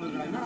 Thank